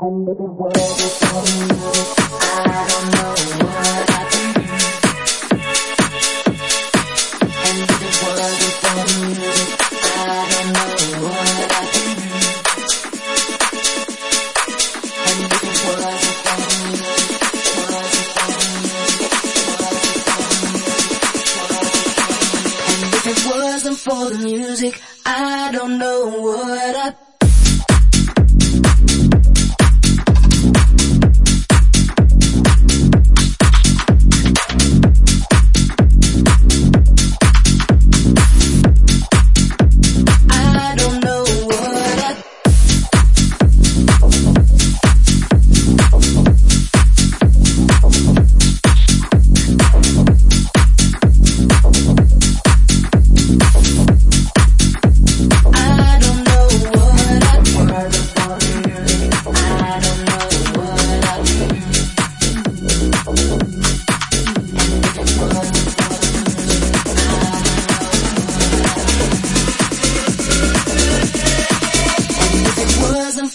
For the music, I don't know for the music, I don't know what I'd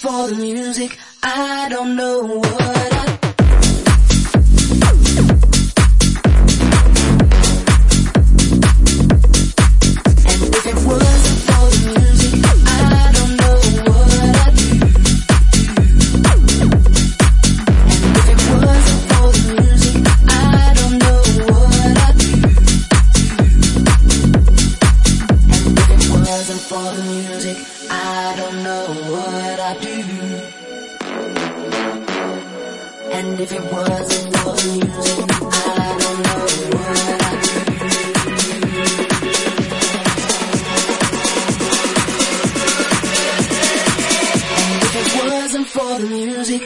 for the music, I don't know what wasn't for the music, I don't know what I'd do. And if it wasn't for the music, I don't know what I'd do. If it wasn't for the music,